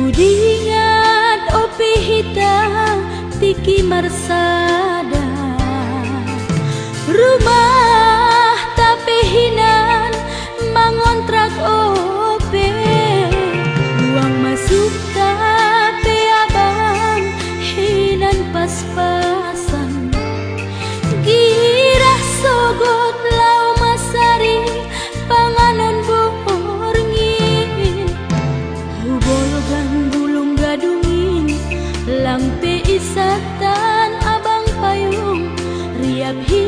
Ku opi hitam Tiki Marsada. Rumah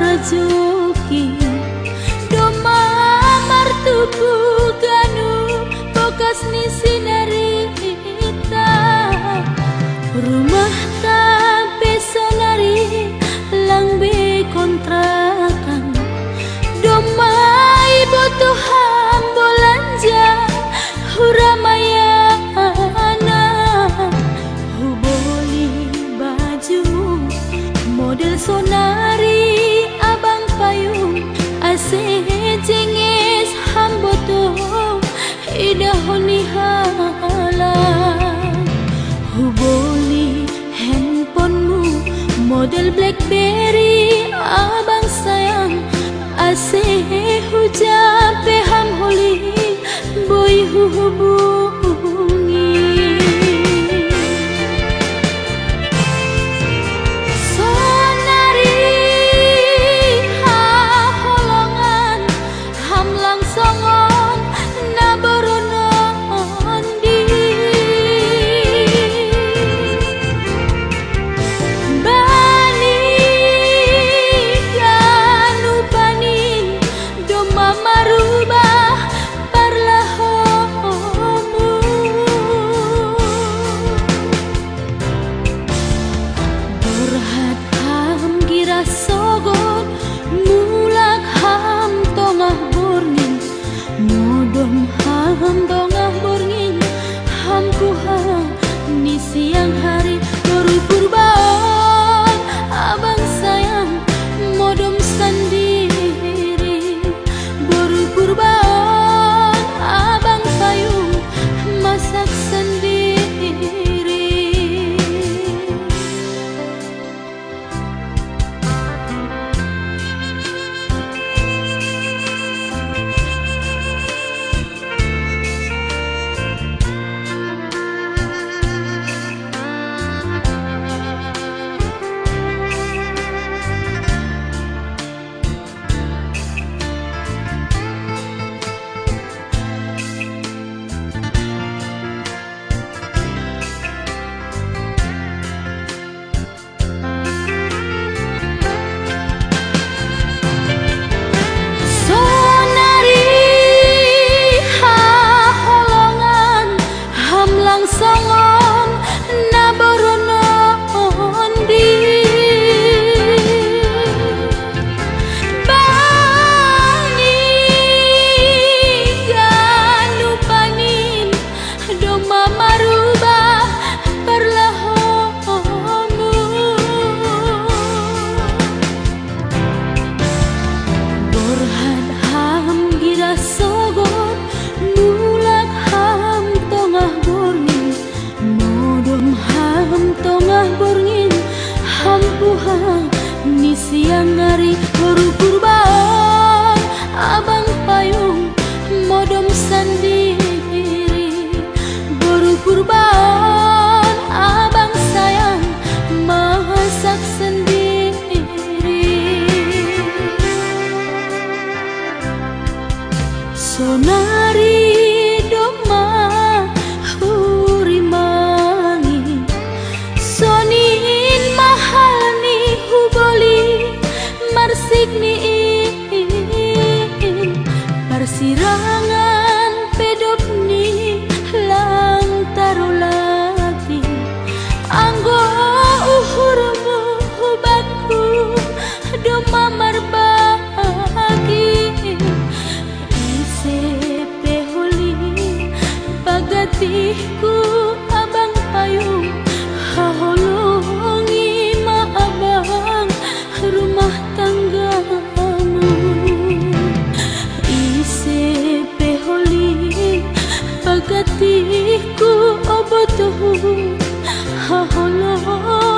rezeki doma martuku tuku ganu bokas ni kita, rumah tak besonari lang be kontrakan. Doma ibu tuhan ambulanja hurama model blackberry abang sayang asih hujam peham holi boy hubu hatiku abang payu Haholongi ma abang. Rumah tanggamu. Ise peholi pagatiku obotuhu oh, Haholongi